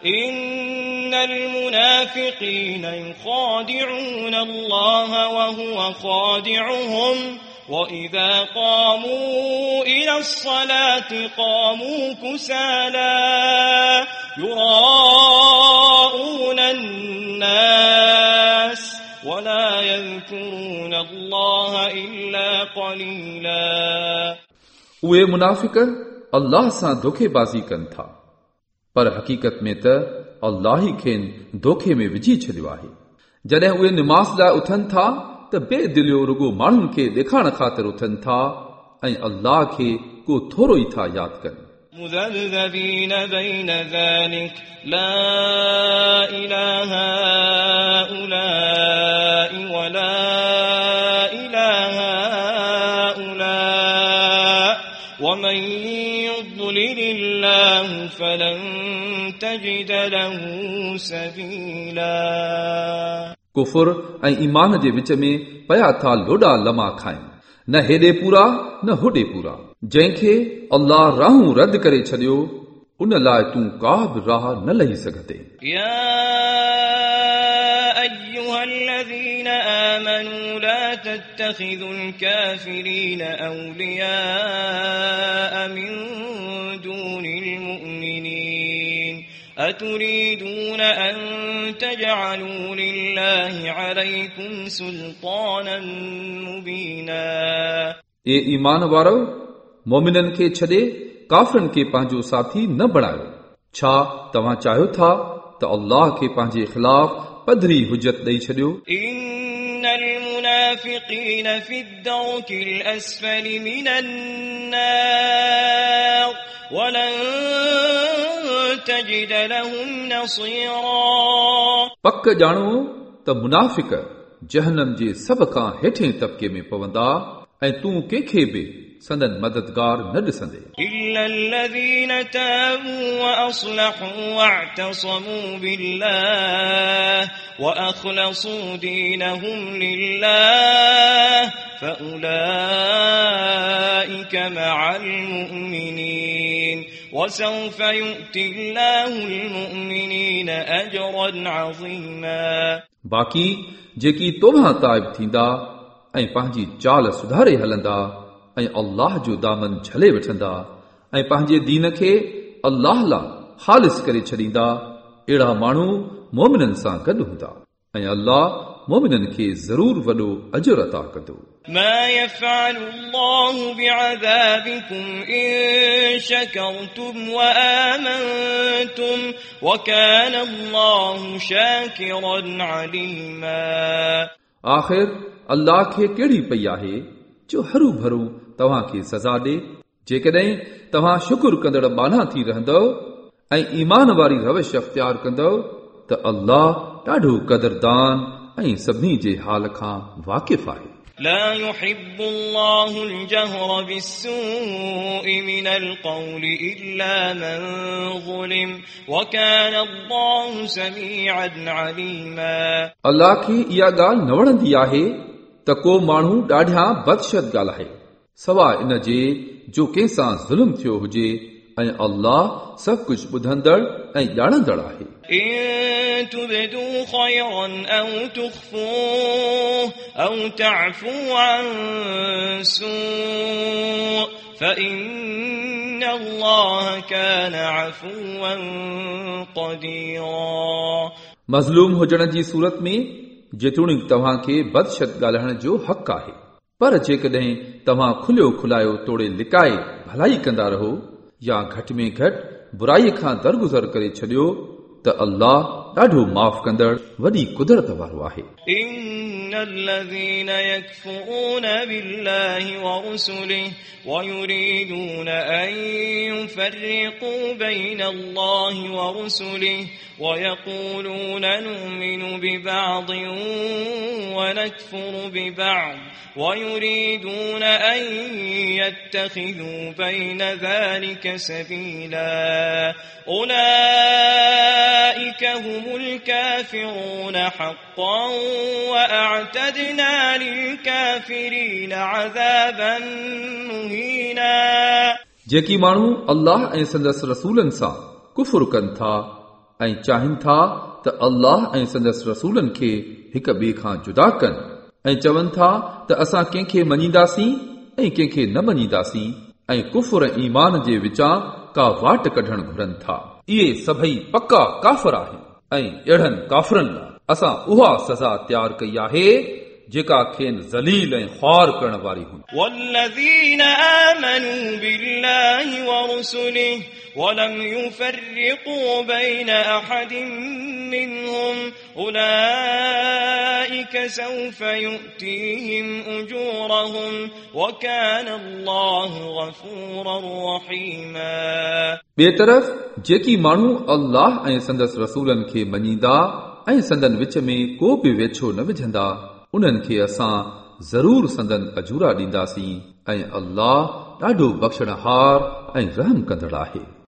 إن المنافقين يخادعون الله وهو خادعهم وإذا قاموا إلى الصلاة قاموا كسالى يراءون الناس ولا يذكرون الله إلا قليلا उहे मुनाफ़िक अल्लाह सां धोखेबाज़ी कनि था पर हक़ीक़त में त अल्लाह ई खेनि धोखे में विझी छॾियो आहे जॾहिं उहे निमाज़ लाइ उथनि था त बेदिलियो रुगो माण्हुनि खे ॾेखारण ख़ातिर उथनि था ऐं अल्लाह खे को थोरो ई था यादि कनि مذبذبين بين ذلك لا إله ومن يضلل الله فلن تجد له سبيلا कुफुर ऐं ईमान जे विच में पया था लोॾा लमा खाइनि न हेॾे पूरा न होॾे पूरा जंहिंखे अल्लाह राहूं रद्द करे छॾियो उन लाइ तूं का बि राह न लही सघंदे يا أيها الذين آمنوا لا تتخذوا الكافرين أولياء من دون المؤمنين أتريدون أن تجعلوا لله عليكم سلطانا مبينا ए ईमान वारो मोमिननि खे छॾे काफ़रनि खे पंहिंजो साथी न बणायो छा तव्हां चाहियो था त अल्लाह खे पंहिंजे ख़िलाफ़ पधरी हुजत ॾेई छॾियो إن المنافقين في الدرك الأسفل من النار ولن تجد لهم نصيرا पक ॼाणो त मुनाफ़िक जहनम जे सभ खां हेठें तबिके में पवंदा ऐं तूं कंहिंखे बि संदन मददगार न ॾिसंदे إلا الذين تابوا وأصلحوا واعتصموا بالله وأخلصوا دينهم لله فأولئك مع المؤمنين وسوف يؤتي الله المؤمنين أجرا عظيما बाक़ी जेकी तोभां ताइब थींदा ऐं पंहिंजी चाल सुधारे हलंदा ऐं अल्लाह जो दामन झले वठंदा ऐं पंहिंजे दीन खे अल्लाह लाइ ख़ालिस करे छॾींदा अहिड़ा माण्हू मोमिननि सां गॾु हूंदा ऐं अल्लाह मोमिननि खे ज़रूर वॾो अजर अता कंदो ما يفعل الله بعذابكم إن شكرتم وآمنتم وكان الله شاكرا عليما आख़िर अल्लाह खे कहिड़ी पई आहे जो हरू भरू तव्हां खे सज़ा ॾे जेकॾहिं तव्हां शुकुर कंदड़ बाना थी रहंदव ऐं ईमान वारी रवश अख़्तियार कंदव त अल्लाह ॾाढो क़दरदान ऐं सभिनी जे हाल खां वाक़िफ़ आहे لا يحب الله الجهر بالسوء من القول إلا من ظلم وكان الله سميعا عليما अल्लाह खे इहा ॻाल्हि न वणंदी आहे त को माण्हू ॾाढिया बदशत ॻाल्हाए सवाइ इन जे जो कंहिंसां ज़ुल्म थियो हुजे ऐं अल्लाह सभु कुझु ॿुधंदड़ ऐं ॼाणंदड़ आहे إن تبدوا خيرا أو تخفوه أو تعفوا عن سوء فإن الله كان عفوا قديرا मज़लूम हुजण जी सूरत में जेतोणीकि तव्हां खे बदशत ॻाल्हाइण जो हक़ आहे। पर जेकॾहिं तव्हां खुलियो खुलायो तोड़े लिकाए, भलाई कंदा रहो या घटि में घटि बुराईअ खां दरगुज़र करे छॾियो, त अल्लाह ॾाढो माफ़ कंदड़ वॾी कुदरत वारो आहे إن الذين يكفرون بالله ورسله ويريدون أن يفرقوا بين الله ورسله ويقولون نؤمن ببعض ونكفر ببعض ويريدون أن يتخذوا بين ذلك سبيلا أولئك هم الكافرون حقا وأعتدنا للكافرين عذابا مهينا जेकी माण्हू अल्लाह ऐं संदसि रसूलनि सां कुफुर कनि था ऐं चाहिनि था त अल्लाह ऐं संदसि रसूलनि खे हिक ॿिए खां जुदा कनि ऐं चवनि था त असां कंहिंखे मञींदासीं ऐं कंहिंखे न मञींदासीं ऐं कुफुर ईमान जे विचां का वाट कढणु घुरनि था इहे सभई पका काफ़र आहिनि ऐं अहिड़नि काफ़रनि लाइ असां उहा सज़ा तयारु कई आहे जेका खेनि ज़लील ऐं ख़्वार करण वारी हूंदी والذين آمنوا بالله ورسله ولم يفرقوا بين أحد منهم أولئك سوف يؤتيهم أجورهم وكان الله غفورا رحيما ॿिए तरफ़ جيڪي ماڻهو الله ۽ سندس رسولن کي مڃيندا ۽ سندن وچ ۾ ڪو به ويڇو نه وجهندا انهن کي اسان ضرور سندن اجورا ڏينداسين ۽ الله ڏاڍو بخشڻهار ۽ رحم ڪندڙ آهي